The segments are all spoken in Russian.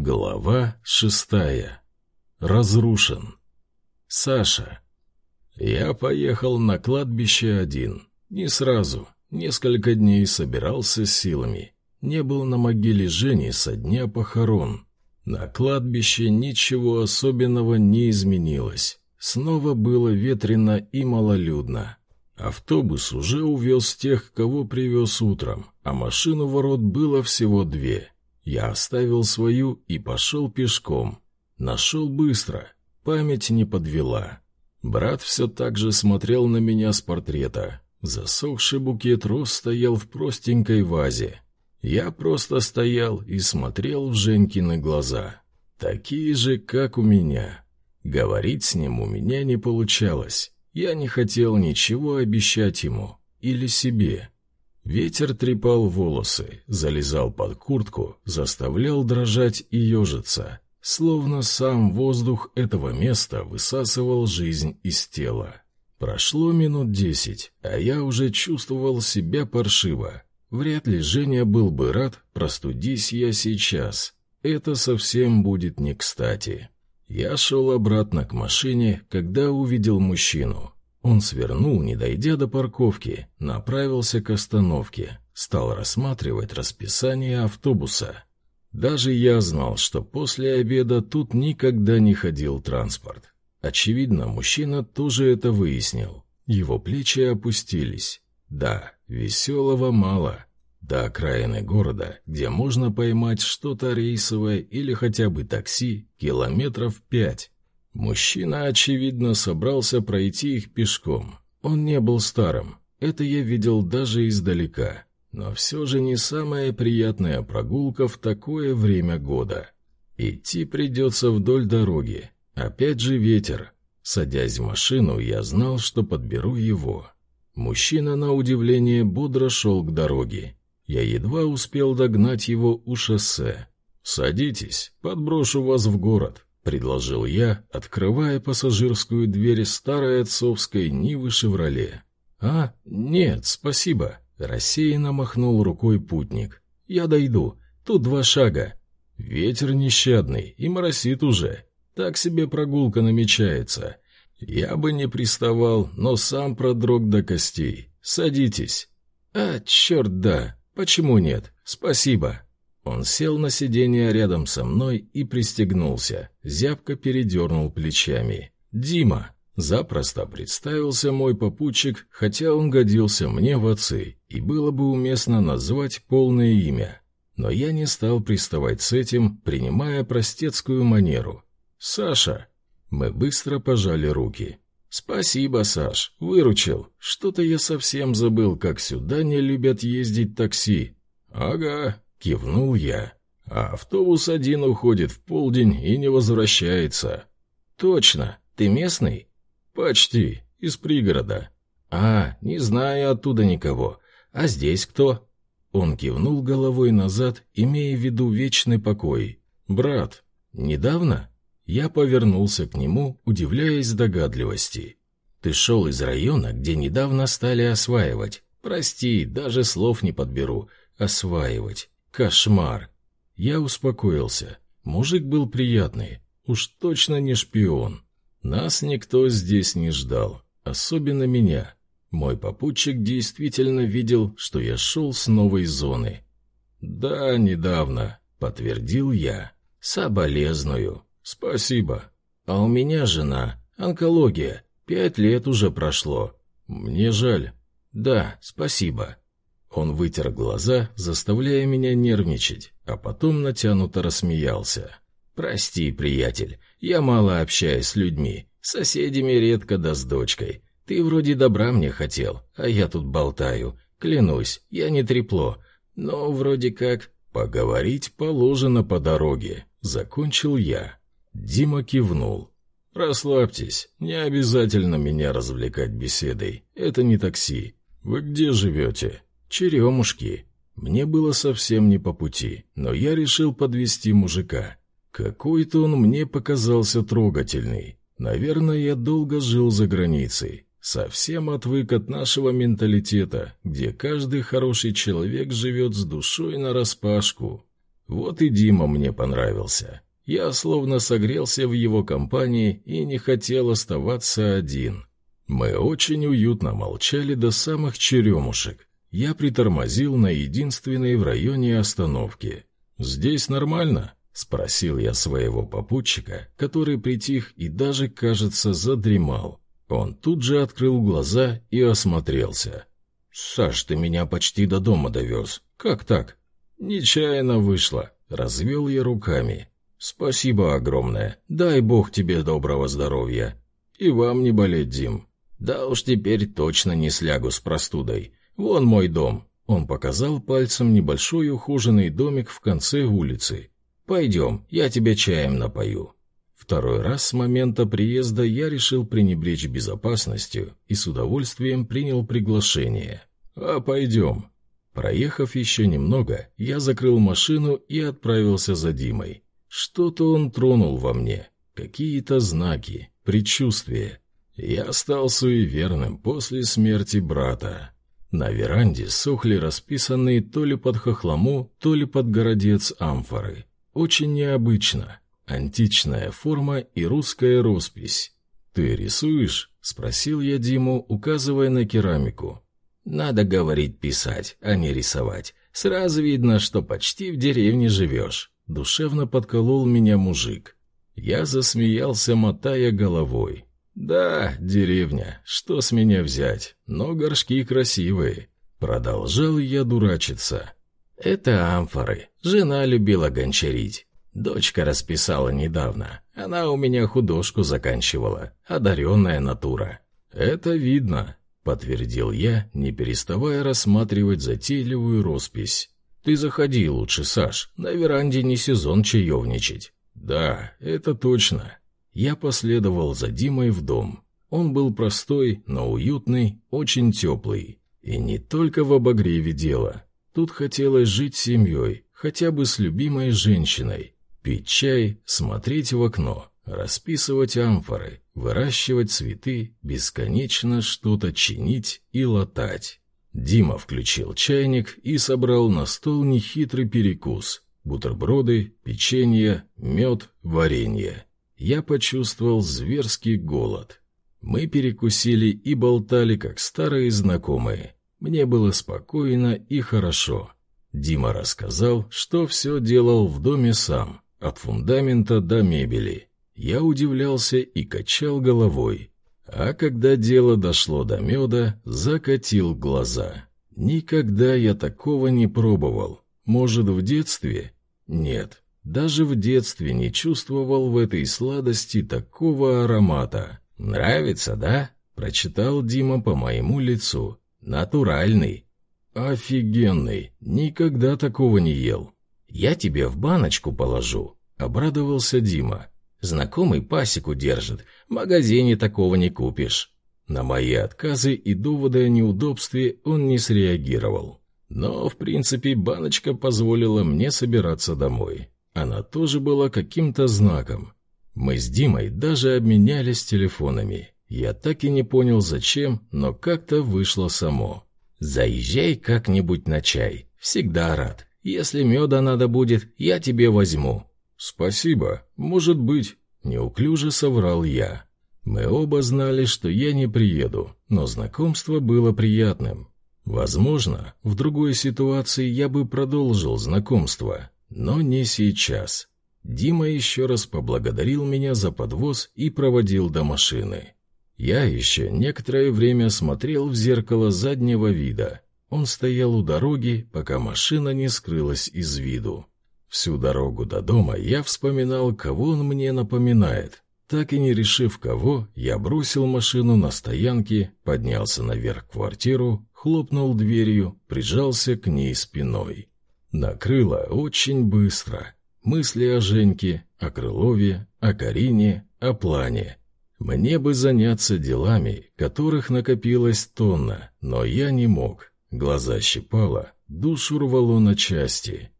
Глава шестая. Разрушен. Саша. Я поехал на кладбище один. Не сразу. Несколько дней собирался силами. Не был на могиле Жени со дня похорон. На кладбище ничего особенного не изменилось. Снова было ветрено и малолюдно. Автобус уже увез тех, кого привез утром, а машину ворот было всего две — я оставил свою и пошел пешком. Нашел быстро, память не подвела. Брат все так же смотрел на меня с портрета. Засохший букет роз стоял в простенькой вазе. Я просто стоял и смотрел в Женькины глаза. Такие же, как у меня. Говорить с ним у меня не получалось. Я не хотел ничего обещать ему или себе. Ветер трепал волосы, залезал под куртку, заставлял дрожать и ежиться, словно сам воздух этого места высасывал жизнь из тела. Прошло минут десять, а я уже чувствовал себя паршиво. Вряд ли Женя был бы рад, простудись я сейчас. Это совсем будет не кстати. Я шел обратно к машине, когда увидел мужчину. Он свернул, не дойдя до парковки, направился к остановке, стал рассматривать расписание автобуса. Даже я знал, что после обеда тут никогда не ходил транспорт. Очевидно, мужчина тоже это выяснил. Его плечи опустились. Да, веселого мало. До окраины города, где можно поймать что-то рейсовое или хотя бы такси, километров пять. Мужчина, очевидно, собрался пройти их пешком. Он не был старым, это я видел даже издалека. Но все же не самая приятная прогулка в такое время года. Идти придется вдоль дороги. Опять же ветер. Садясь в машину, я знал, что подберу его. Мужчина, на удивление, бодро шел к дороге. Я едва успел догнать его у шоссе. «Садитесь, подброшу вас в город», предложил я, открывая пассажирскую дверь старой отцовской Нивы «Шевроле». «А, нет, спасибо», — рассеянно махнул рукой путник. «Я дойду. Тут два шага. Ветер нещадный и моросит уже. Так себе прогулка намечается. Я бы не приставал, но сам продрог до костей. Садитесь». «А, черт, да. Почему нет? Спасибо». Он сел на сиденье рядом со мной и пристегнулся, зябко передернул плечами. «Дима!» Запросто представился мой попутчик, хотя он годился мне в отцы, и было бы уместно назвать полное имя. Но я не стал приставать с этим, принимая простецкую манеру. «Саша!» Мы быстро пожали руки. «Спасибо, Саш, выручил. Что-то я совсем забыл, как сюда не любят ездить такси». «Ага, Кивнул я. А автобус один уходит в полдень и не возвращается. Точно. Ты местный? Почти. Из пригорода. А, не знаю оттуда никого. А здесь кто? Он кивнул головой назад, имея в виду вечный покой. Брат. Недавно? Я повернулся к нему, удивляясь догадливости. Ты шел из района, где недавно стали осваивать. Прости, даже слов не подберу. Осваивать. Кошмар. Я успокоился. Мужик был приятный. Уж точно не шпион. Нас никто здесь не ждал. Особенно меня. Мой попутчик действительно видел, что я шел с новой зоны. «Да, недавно», — подтвердил я. «Соболезную. Спасибо. А у меня жена. Онкология. Пять лет уже прошло. Мне жаль. Да, спасибо. Он вытер глаза, заставляя меня нервничать, а потом натянуто рассмеялся. «Прости, приятель, я мало общаюсь с людьми, с соседями редко да с дочкой. Ты вроде добра мне хотел, а я тут болтаю. Клянусь, я не трепло, но вроде как поговорить положено по дороге», — закончил я. Дима кивнул. «Расслабьтесь, не обязательно меня развлекать беседой, это не такси. Вы где живете?» Черемушки. Мне было совсем не по пути, но я решил подвести мужика. Какой-то он мне показался трогательный. Наверное, я долго жил за границей. Совсем отвык от нашего менталитета, где каждый хороший человек живет с душой нараспашку. Вот и Дима мне понравился. Я словно согрелся в его компании и не хотел оставаться один. Мы очень уютно молчали до самых черемушек. Я притормозил на единственной в районе остановки. «Здесь нормально?» — спросил я своего попутчика, который притих и даже, кажется, задремал. Он тут же открыл глаза и осмотрелся. «Саш, ты меня почти до дома довез. Как так?» «Нечаянно вышло», — развел я руками. «Спасибо огромное. Дай бог тебе доброго здоровья. И вам не болеть, Дим. Да уж теперь точно не слягу с простудой. Вон мой дом». Он показал пальцем небольшой ухоженный домик в конце улицы. «Пойдем, я тебя чаем напою». Второй раз с момента приезда я решил пренебречь безопасностью и с удовольствием принял приглашение. «А пойдем». Проехав еще немного, я закрыл машину и отправился за Димой. Что-то он тронул во мне, какие-то знаки, предчувствия. Я стал суеверным после смерти брата. На веранде сохли расписанные то ли под хохлому, то ли под городец амфоры. Очень необычно. Античная форма и русская роспись. «Ты рисуешь?» — спросил я Диму, указывая на керамику. «Надо, говорить, писать, а не рисовать. Сразу видно, что почти в деревне живешь». Душевно подколол меня мужик. Я засмеялся, мотая головой. «Да, деревня, что с меня взять? Но горшки красивые». Продолжал я дурачиться. «Это амфоры. Жена любила гончарить. Дочка расписала недавно. Она у меня художку заканчивала. Одаренная натура». «Это видно», — подтвердил я, не переставая рассматривать затейливую роспись. «Ты заходи лучше, Саш, на веранде не сезон чаевничать». «Да, это точно». Я последовал за Димой в дом. Он был простой, но уютный, очень теплый. И не только в обогреве дело. Тут хотелось жить семьей, хотя бы с любимой женщиной. Пить чай, смотреть в окно, расписывать амфоры, выращивать цветы, бесконечно что-то чинить и латать. Дима включил чайник и собрал на стол нехитрый перекус. Бутерброды, печенье, мед, варенье. Я почувствовал зверский голод. Мы перекусили и болтали, как старые знакомые. Мне было спокойно и хорошо. Дима рассказал, что все делал в доме сам, от фундамента до мебели. Я удивлялся и качал головой. А когда дело дошло до меда, закатил глаза. Никогда я такого не пробовал. Может, в детстве? Нет, даже в детстве не чувствовал в этой сладости такого аромата. «Нравится, да?» — прочитал Дима по моему лицу. «Натуральный». «Офигенный! Никогда такого не ел». «Я тебе в баночку положу», — обрадовался Дима. Знакомый пасеку держит, в магазине такого не купишь». На мои отказы и доводы о неудобстве он не среагировал. Но, в принципе, баночка позволила мне собираться домой. Она тоже была каким-то знаком. Мы с Димой даже обменялись телефонами. Я так и не понял, зачем, но как-то вышло само. «Заезжай как-нибудь на чай. Всегда рад. Если меда надо будет, я тебе возьму. «Спасибо, может быть», — неуклюже соврал я. Мы оба знали, что я не приеду, но знакомство было приятным. Возможно, в другой ситуации я бы продолжил знакомство, но не сейчас. Дима еще раз поблагодарил меня за подвоз и проводил до машины. Я еще некоторое время смотрел в зеркало заднего вида. Он стоял у дороги, пока машина не скрылась из виду. Всю дорогу до дома я вспоминал, кого он мне напоминает. Так и не решив кого, я бросил машину на стоянке, поднялся наверх в квартиру, хлопнул дверью, прижался к ней спиной. Накрыло очень быстро. Мысли о Женьке, о Крылове, о Карине, о плане. Мне бы заняться делами, которых накопилось тонна, но я не мог. Глаза щипало, душу рвало на части.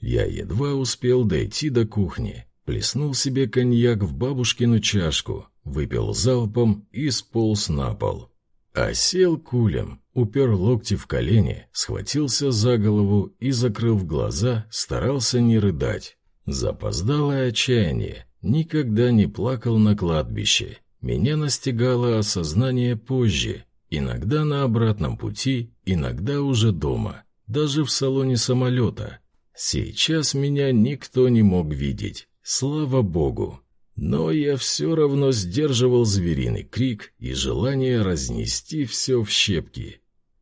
Я едва успел дойти до кухни, плеснул себе коньяк в бабушкину чашку, выпил залпом и сполз на пол. А сел кулем, упер локти в колени, схватился за голову и, закрыв глаза, старался не рыдать. Запоздалое отчаяние. Никогда не плакал на кладбище. Меня настигало осознание позже, иногда на обратном пути, иногда уже дома, даже в салоне самолета. Сейчас меня никто не мог видеть, слава богу. Но я все равно сдерживал звериный крик и желание разнести все в щепки.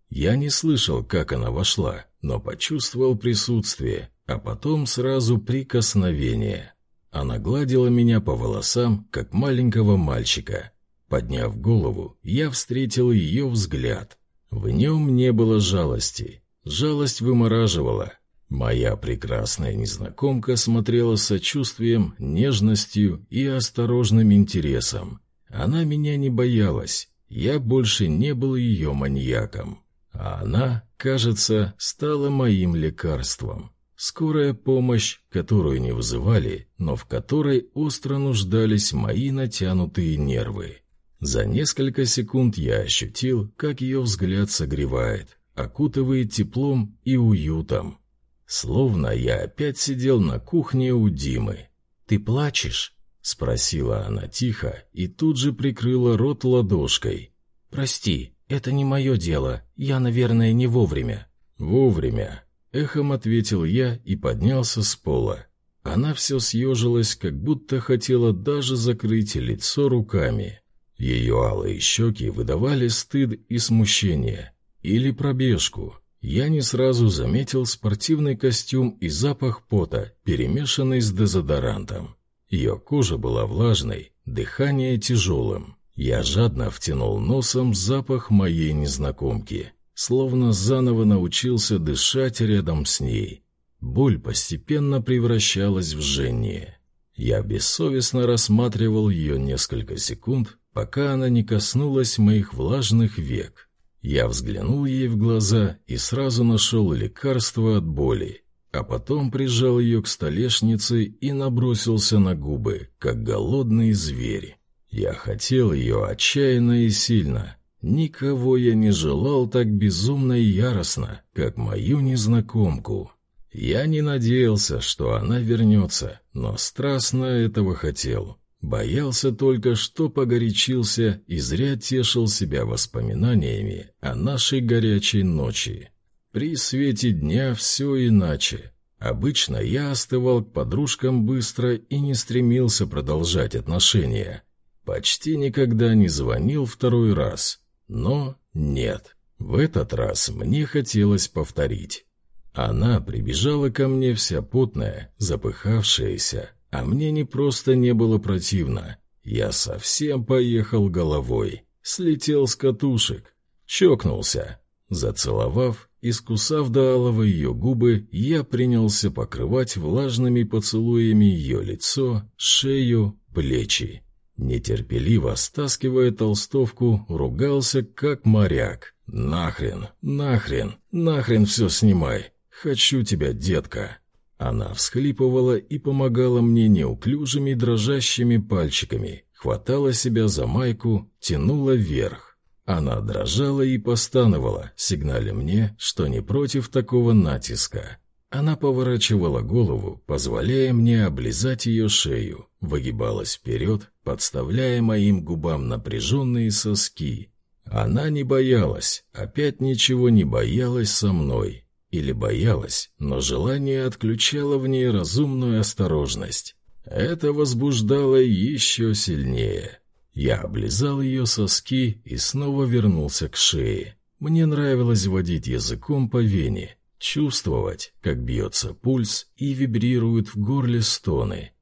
Я не слышал, как она вошла, но почувствовал присутствие, а потом сразу прикосновение. Она гладила меня по волосам, как маленького мальчика. Подняв голову, я встретил ее взгляд. В нем не было жалости. Жалость вымораживала. Моя прекрасная незнакомка смотрела с сочувствием, нежностью и осторожным интересом. Она меня не боялась. Я больше не был ее маньяком. А она, кажется, стала моим лекарством. Скорая помощь, которую не вызывали, но в которой остро нуждались мои натянутые нервы. За несколько секунд я ощутил, как ее взгляд согревает, окутывает теплом и уютом. Словно я опять сидел на кухне у Димы. «Ты плачешь?» — спросила она тихо и тут же прикрыла рот ладошкой. «Прости, это не мое дело, я, наверное, не вовремя». «Вовремя», Эхом ответил я и поднялся с пола. Она все съежилась, как будто хотела даже закрыть лицо руками. Ее алые щеки выдавали стыд и смущение. Или пробежку. Я не сразу заметил спортивный костюм и запах пота, перемешанный с дезодорантом. Ее кожа была влажной, дыхание тяжелым. Я жадно втянул носом запах моей незнакомки словно заново научился дышать рядом с ней. Боль постепенно превращалась в жжение. Я бессовестно рассматривал ее несколько секунд, пока она не коснулась моих влажных век. Я взглянул ей в глаза и сразу нашел лекарство от боли, а потом прижал ее к столешнице и набросился на губы, как голодный зверь. Я хотел ее отчаянно и сильно, Никого я не желал так безумно и яростно, как мою незнакомку. Я не надеялся, что она вернется, но страстно этого хотел. Боялся только, что погорячился и зря тешил себя воспоминаниями о нашей горячей ночи. При свете дня все иначе. Обычно я остывал к подружкам быстро и не стремился продолжать отношения. Почти никогда не звонил второй раз, но нет, в этот раз мне хотелось повторить. Она прибежала ко мне вся потная, запыхавшаяся, а мне не просто не было противно. Я совсем поехал головой, слетел с катушек, чокнулся. Зацеловав, искусав до алого ее губы, я принялся покрывать влажными поцелуями ее лицо, шею, плечи. Нетерпеливо стаскивая толстовку, ругался как моряк. «Нахрен, нахрен, нахрен все снимай! Хочу тебя, детка!» Она всхлипывала и помогала мне неуклюжими дрожащими пальчиками, хватала себя за майку, тянула вверх. Она дрожала и постановала, сигналя мне, что не против такого натиска. Она поворачивала голову, позволяя мне облизать ее шею, выгибалась вперед, подставляя моим губам напряженные соски. Она не боялась, опять ничего не боялась со мной. Или боялась, но желание отключало в ней разумную осторожность. Это возбуждало еще сильнее. Я облизал ее соски и снова вернулся к шее. Мне нравилось водить языком по вене, чувствовать, как бьется пульс и вибрируют в горле стоны.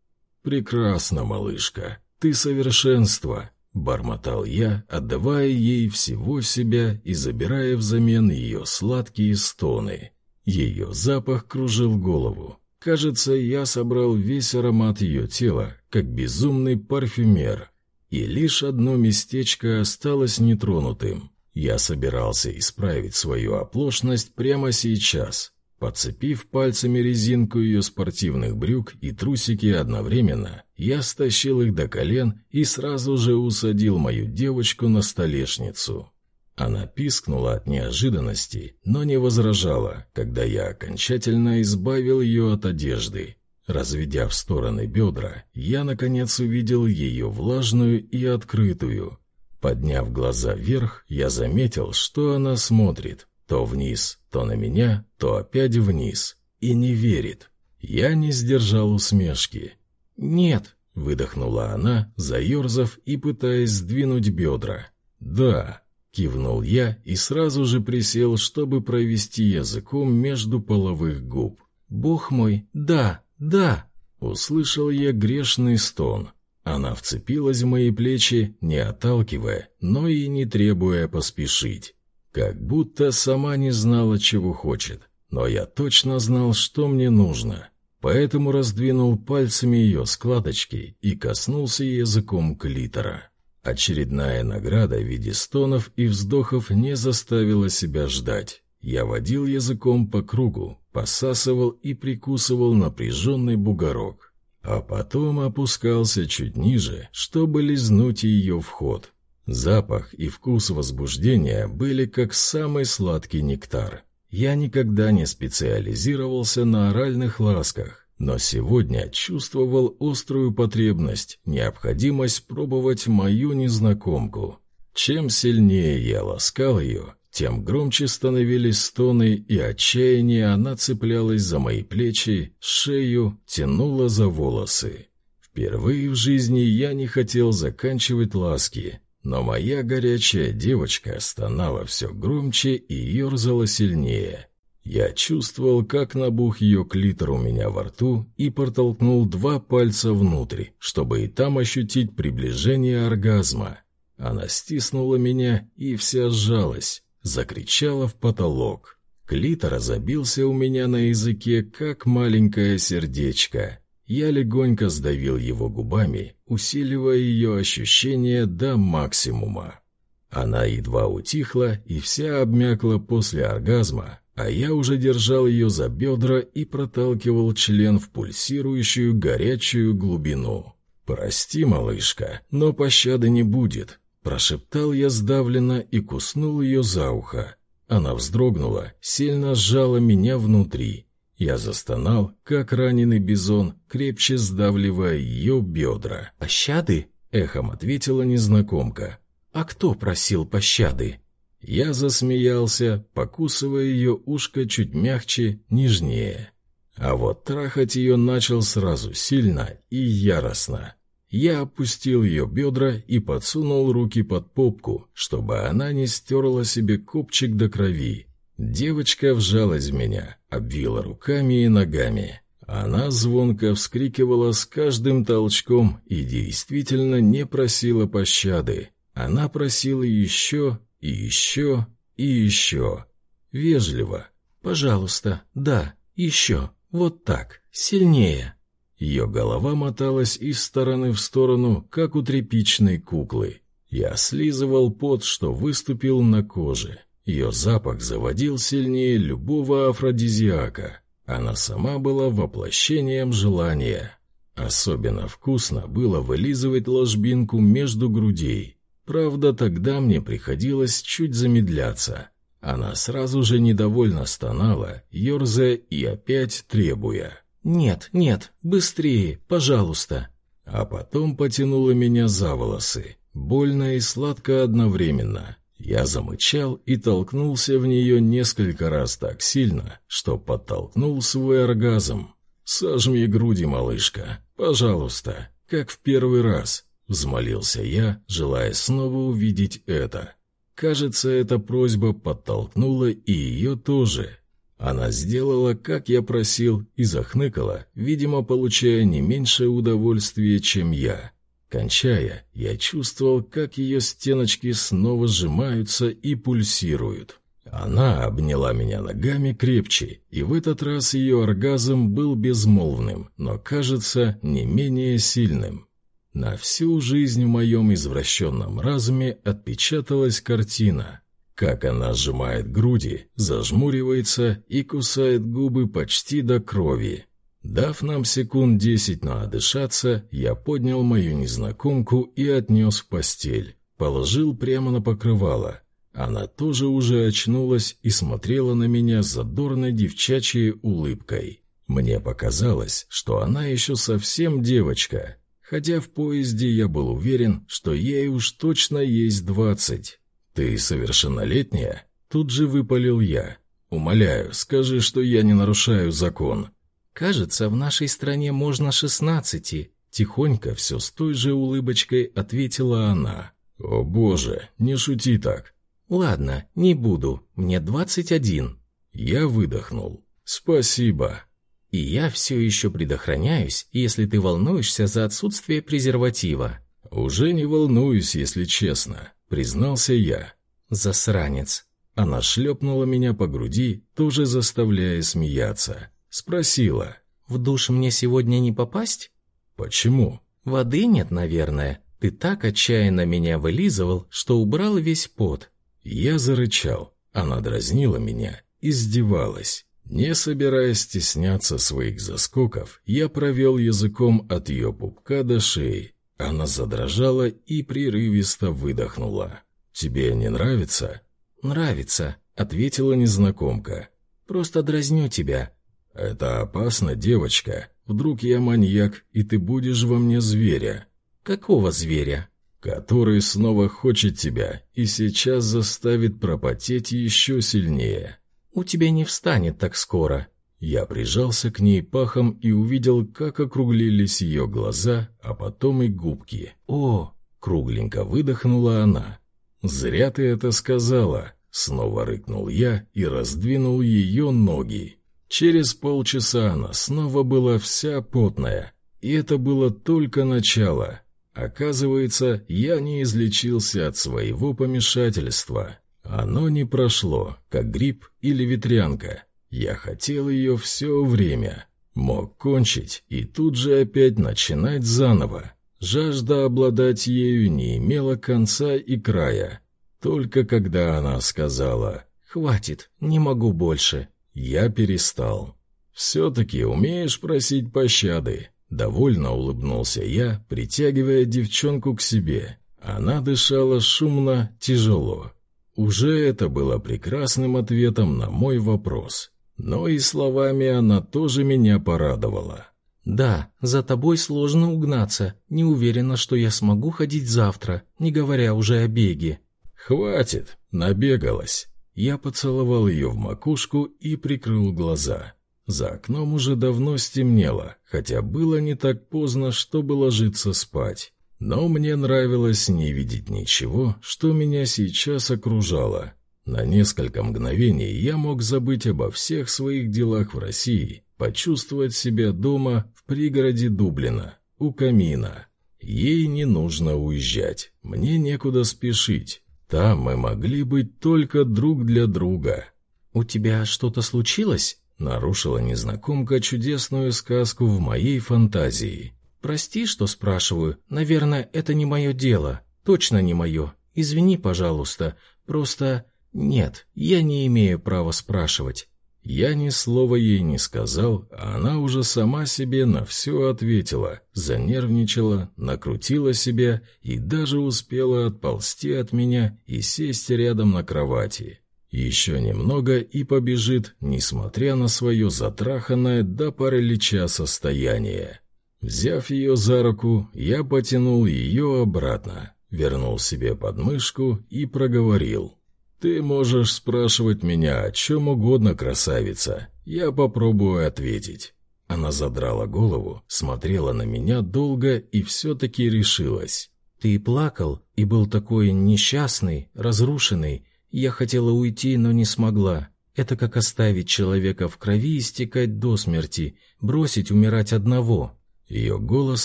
«Прекрасно, малышка, ты совершенство!» — бормотал я, отдавая ей всего себя и забирая взамен ее сладкие стоны. Ее запах кружил голову. Кажется, я собрал весь аромат ее тела, как безумный парфюмер, и лишь одно местечко осталось нетронутым. Я собирался исправить свою оплошность прямо сейчас, подцепив пальцами резинку ее спортивных брюк и трусики одновременно, я стащил их до колен и сразу же усадил мою девочку на столешницу. Она пискнула от неожиданности, но не возражала, когда я окончательно избавил ее от одежды. Разведя в стороны бедра, я, наконец, увидел ее влажную и открытую. Подняв глаза вверх, я заметил, что она смотрит то вниз, то на меня, то опять вниз, и не верит. Я не сдержал усмешки. «Нет», — выдохнула она, заерзав и пытаясь сдвинуть бедра. «Да», — кивнул я и сразу же присел, чтобы провести языком между половых губ. «Бог мой, да!» «Да!» — услышал я грешный стон. Она вцепилась в мои плечи, не отталкивая, но и не требуя поспешить. Как будто сама не знала, чего хочет. Но я точно знал, что мне нужно. Поэтому раздвинул пальцами ее складочки и коснулся языком клитора. Очередная награда в виде стонов и вздохов не заставила себя ждать. Я водил языком по кругу, посасывал и прикусывал напряженный бугорок, а потом опускался чуть ниже, чтобы лизнуть ее в ход. Запах и вкус возбуждения были как самый сладкий нектар. Я никогда не специализировался на оральных ласках, но сегодня чувствовал острую потребность, необходимость пробовать мою незнакомку. Чем сильнее я ласкал ее, тем громче становились стоны, и отчаяние она цеплялась за мои плечи, шею, тянула за волосы. Впервые в жизни я не хотел заканчивать ласки, но моя горячая девочка стонала все громче и ерзала сильнее. Я чувствовал, как набух ее клитор у меня во рту и протолкнул два пальца внутрь, чтобы и там ощутить приближение оргазма. Она стиснула меня и вся сжалась, закричала в потолок. Клитор забился у меня на языке, как маленькое сердечко. Я легонько сдавил его губами, усиливая ее ощущение до максимума. Она едва утихла и вся обмякла после оргазма, а я уже держал ее за бедра и проталкивал член в пульсирующую горячую глубину. «Прости, малышка, но пощады не будет. Прошептал я сдавленно и куснул ее за ухо. Она вздрогнула, сильно сжала меня внутри. Я застонал, как раненый бизон, крепче сдавливая ее бедра. «Пощады?» — эхом ответила незнакомка. «А кто просил пощады?» Я засмеялся, покусывая ее ушко чуть мягче, нежнее. А вот трахать ее начал сразу сильно и яростно. Я опустил ее бедра и подсунул руки под попку, чтобы она не стерла себе копчик до крови. Девочка вжалась в меня, обвила руками и ногами. Она звонко вскрикивала с каждым толчком и действительно не просила пощады. Она просила еще и еще и еще. Вежливо. «Пожалуйста, да, еще, вот так, сильнее». Ее голова моталась из стороны в сторону, как у тряпичной куклы. Я слизывал пот, что выступил на коже. Ее запах заводил сильнее любого афродизиака. Она сама была воплощением желания. Особенно вкусно было вылизывать ложбинку между грудей. Правда, тогда мне приходилось чуть замедляться. Она сразу же недовольно стонала, ерзая и опять требуя. «Нет, нет, быстрее, пожалуйста!» А потом потянула меня за волосы, больно и сладко одновременно. Я замычал и толкнулся в нее несколько раз так сильно, что подтолкнул свой оргазм. «Сожми груди, малышка, пожалуйста, как в первый раз», — взмолился я, желая снова увидеть это. Кажется, эта просьба подтолкнула и ее тоже, она сделала, как я просил, и захныкала, видимо, получая не меньшее удовольствие, чем я. Кончая, я чувствовал, как ее стеночки снова сжимаются и пульсируют. Она обняла меня ногами крепче, и в этот раз ее оргазм был безмолвным, но, кажется, не менее сильным. На всю жизнь в моем извращенном разуме отпечаталась картина — как она сжимает груди, зажмуривается и кусает губы почти до крови. Дав нам секунд десять на отдышаться, я поднял мою незнакомку и отнес в постель. Положил прямо на покрывало. Она тоже уже очнулась и смотрела на меня задорной девчачьей улыбкой. Мне показалось, что она еще совсем девочка, хотя в поезде я был уверен, что ей уж точно есть двадцать. «Ты совершеннолетняя?» Тут же выпалил я. «Умоляю, скажи, что я не нарушаю закон». «Кажется, в нашей стране можно шестнадцати», — тихонько все с той же улыбочкой ответила она. «О боже, не шути так». «Ладно, не буду, мне двадцать один». Я выдохнул. «Спасибо». «И я все еще предохраняюсь, если ты волнуешься за отсутствие презерватива». «Уже не волнуюсь, если честно», — признался я. «Засранец». Она шлепнула меня по груди, тоже заставляя смеяться. Спросила. «В душ мне сегодня не попасть?» «Почему?» «Воды нет, наверное. Ты так отчаянно меня вылизывал, что убрал весь пот». Я зарычал. Она дразнила меня, издевалась. Не собираясь стесняться своих заскоков, я провел языком от ее пупка до шеи. Она задрожала и прерывисто выдохнула. «Тебе не нравится?» «Нравится», — ответила незнакомка. «Просто дразню тебя. «Это опасно, девочка. Вдруг я маньяк, и ты будешь во мне зверя». «Какого зверя?» «Который снова хочет тебя и сейчас заставит пропотеть еще сильнее». «У тебя не встанет так скоро». Я прижался к ней пахом и увидел, как округлились ее глаза, а потом и губки. «О!» — кругленько выдохнула она. «Зря ты это сказала!» — снова рыкнул я и раздвинул ее ноги. Через полчаса она снова была вся потная, и это было только начало. Оказывается, я не излечился от своего помешательства. Оно не прошло, как грипп или ветрянка. Я хотел ее все время. Мог кончить и тут же опять начинать заново. Жажда обладать ею не имела конца и края. Только когда она сказала «Хватит, не могу больше», я перестал. «Все-таки умеешь просить пощады?» Довольно улыбнулся я, притягивая девчонку к себе. Она дышала шумно, тяжело. Уже это было прекрасным ответом на мой вопрос. Но и словами она тоже меня порадовала. «Да, за тобой сложно угнаться. Не уверена, что я смогу ходить завтра, не говоря уже о беге». «Хватит, набегалась. Я поцеловал ее в макушку и прикрыл глаза. За окном уже давно стемнело, хотя было не так поздно, чтобы ложиться спать. Но мне нравилось не видеть ничего, что меня сейчас окружало. На несколько мгновений я мог забыть обо всех своих делах в России, почувствовать себя дома в пригороде Дублина, у камина. Ей не нужно уезжать, мне некуда спешить. Там мы могли быть только друг для друга. «У тебя что-то случилось?» — нарушила незнакомка чудесную сказку в моей фантазии. «Прости, что спрашиваю. Наверное, это не мое дело. Точно не мое. Извини, пожалуйста. Просто... Нет, я не имею права спрашивать. Я ни слова ей не сказал, а она уже сама себе на все ответила, занервничала, накрутила себя и даже успела отползти от меня и сесть рядом на кровати. Еще немного и побежит, несмотря на свое затраханное до паралича состояние. Взяв ее за руку, я потянул ее обратно, вернул себе подмышку и проговорил. «Ты можешь спрашивать меня о чем угодно, красавица. Я попробую ответить». Она задрала голову, смотрела на меня долго и все-таки решилась. «Ты плакал и был такой несчастный, разрушенный. Я хотела уйти, но не смогла. Это как оставить человека в крови истекать до смерти, бросить умирать одного». Ее голос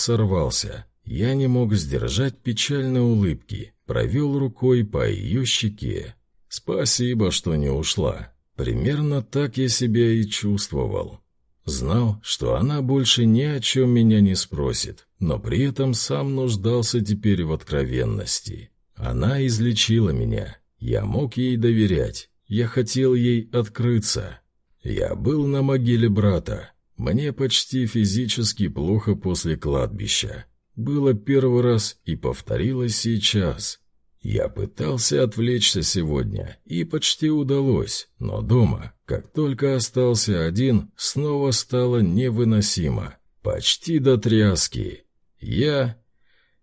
сорвался. Я не мог сдержать печальной улыбки, провел рукой по ее щеке. Спасибо, что не ушла. Примерно так я себя и чувствовал. Знал, что она больше ни о чем меня не спросит, но при этом сам нуждался теперь в откровенности. Она излечила меня. Я мог ей доверять. Я хотел ей открыться. Я был на могиле брата. Мне почти физически плохо после кладбища. Было первый раз и повторилось сейчас. Я пытался отвлечься сегодня, и почти удалось, но дома, как только остался один, снова стало невыносимо. Почти до тряски. Я...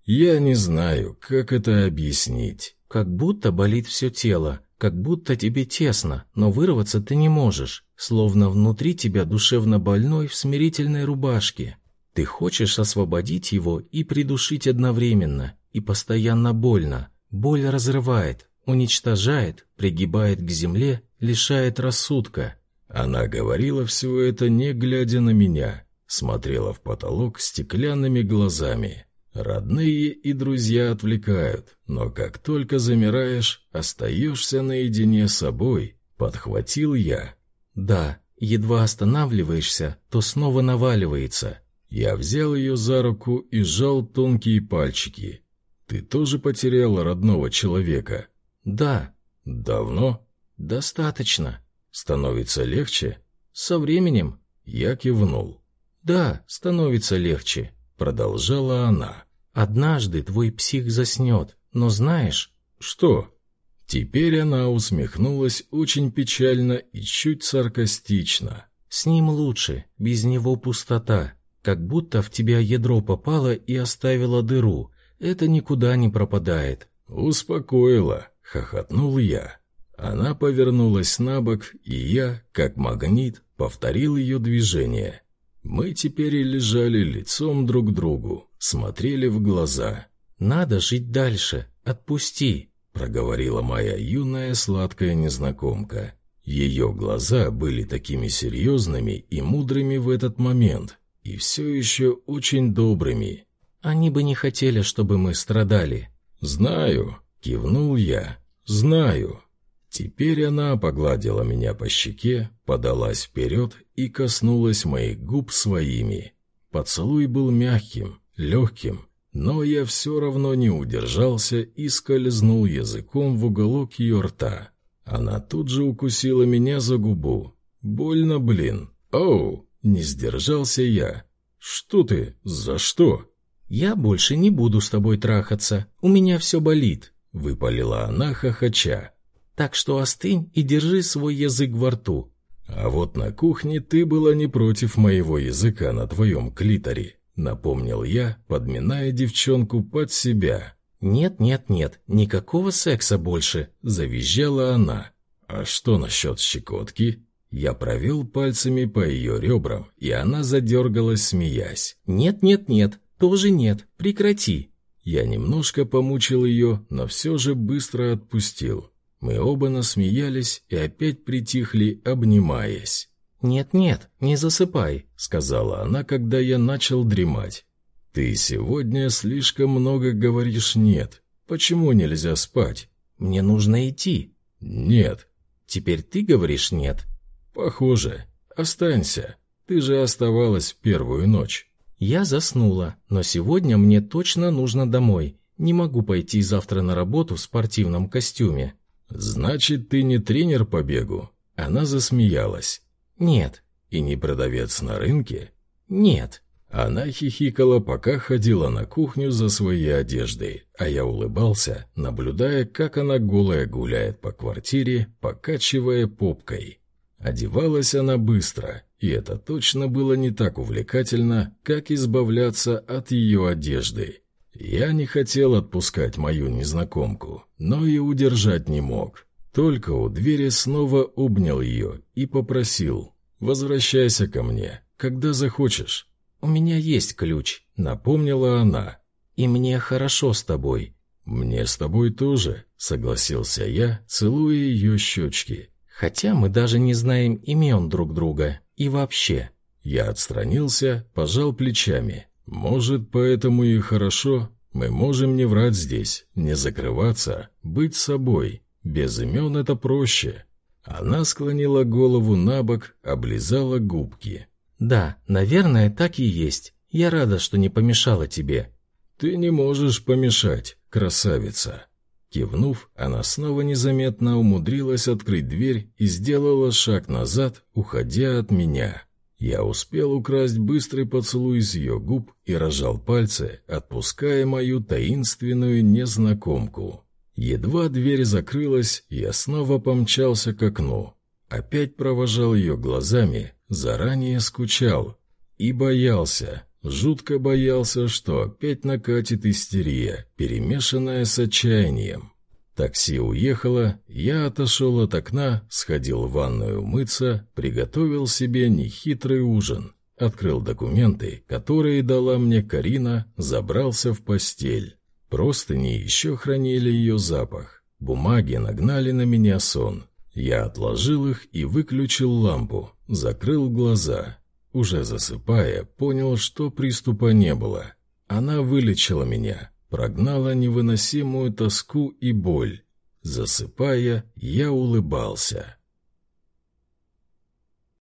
я не знаю, как это объяснить. Как будто болит все тело, как будто тебе тесно, но вырваться ты не можешь, словно внутри тебя душевно больной в смирительной рубашке. Ты хочешь освободить его и придушить одновременно, и постоянно больно. Боль разрывает, уничтожает, пригибает к земле, лишает рассудка. Она говорила все это, не глядя на меня, смотрела в потолок стеклянными глазами. Родные и друзья отвлекают, но как только замираешь, остаешься наедине с собой, подхватил я. Да, едва останавливаешься, то снова наваливается. Я взял ее за руку и сжал тонкие пальчики. Ты тоже потеряла родного человека? Да. Давно? Достаточно. Становится легче? Со временем. Я кивнул. Да, становится легче, продолжала она. Однажды твой псих заснет, но знаешь... Что? Теперь она усмехнулась очень печально и чуть саркастично. С ним лучше, без него пустота. Как будто в тебя ядро попало и оставило дыру. Это никуда не пропадает. Успокоила, хохотнул я. Она повернулась на бок, и я, как магнит, повторил ее движение. Мы теперь лежали лицом друг к другу, смотрели в глаза. «Надо жить дальше, отпусти», — проговорила моя юная сладкая незнакомка. Ее глаза были такими серьезными и мудрыми в этот момент, и все еще очень добрыми. «Они бы не хотели, чтобы мы страдали». «Знаю», — кивнул я, — «знаю». Теперь она погладила меня по щеке, подалась вперед и коснулась моих губ своими. Поцелуй был мягким, легким, но я все равно не удержался и скользнул языком в уголок ее рта. Она тут же укусила меня за губу. Больно, блин. Оу, не сдержался я. Что ты? За что? Я больше не буду с тобой трахаться. У меня все болит, выпалила она хохоча. Так что остынь и держи свой язык во рту. А вот на кухне ты была не против моего языка на твоем клиторе, напомнил я, подминая девчонку под себя. «Нет, нет, нет, никакого секса больше», — завизжала она. «А что насчет щекотки?» Я провел пальцами по ее ребрам, и она задергалась, смеясь. «Нет, нет, нет, тоже нет, прекрати». Я немножко помучил ее, но все же быстро отпустил. Мы оба насмеялись и опять притихли, обнимаясь. «Нет-нет, не засыпай», — сказала она, когда я начал дремать. «Ты сегодня слишком много говоришь «нет». Почему нельзя спать?» «Мне нужно идти». «Нет». «Теперь ты говоришь «нет»?» «Похоже. Останься. Ты же оставалась в первую ночь». «Я заснула, но сегодня мне точно нужно домой. Не могу пойти завтра на работу в спортивном костюме». «Значит, ты не тренер по бегу?» Она засмеялась. «Нет». «И не продавец на рынке?» «Нет». Она хихикала, пока ходила на кухню за своей одеждой, а я улыбался, наблюдая, как она голая гуляет по квартире, покачивая попкой. Одевалась она быстро, и это точно было не так увлекательно, как избавляться от ее одежды. Я не хотел отпускать мою незнакомку, но и удержать не мог. Только у двери снова обнял ее и попросил «Возвращайся ко мне, когда захочешь». «У меня есть ключ», — напомнила она. «И мне хорошо с тобой». «Мне с тобой тоже», — согласился я, целуя ее щечки. «Хотя мы даже не знаем имен друг друга. И вообще». Я отстранился, пожал плечами. «Может, поэтому и хорошо. Мы можем не врать здесь, не закрываться, быть собой. Без имен это проще». Она склонила голову на бок, облизала губки. «Да, наверное, так и есть. Я рада, что не помешала тебе». «Ты не можешь помешать, красавица». Кивнув, она снова незаметно умудрилась открыть дверь и сделала шаг назад, уходя от меня. Я успел украсть быстрый поцелуй из ее губ и разжал пальцы, отпуская мою таинственную незнакомку. Едва дверь закрылась, я снова помчался к окну. Опять провожал ее глазами, заранее скучал. И боялся, жутко боялся, что опять накатит истерия, перемешанная с отчаянием. Такси уехало, я отошел от окна, сходил в ванную мыться, приготовил себе нехитрый ужин, открыл документы, которые дала мне Карина, забрался в постель. Простыни еще хранили ее запах. Бумаги нагнали на меня сон. Я отложил их и выключил лампу, закрыл глаза. Уже засыпая, понял, что приступа не было. Она вылечила меня, прогнала невыносимую тоску и боль. Засыпая, я улыбался.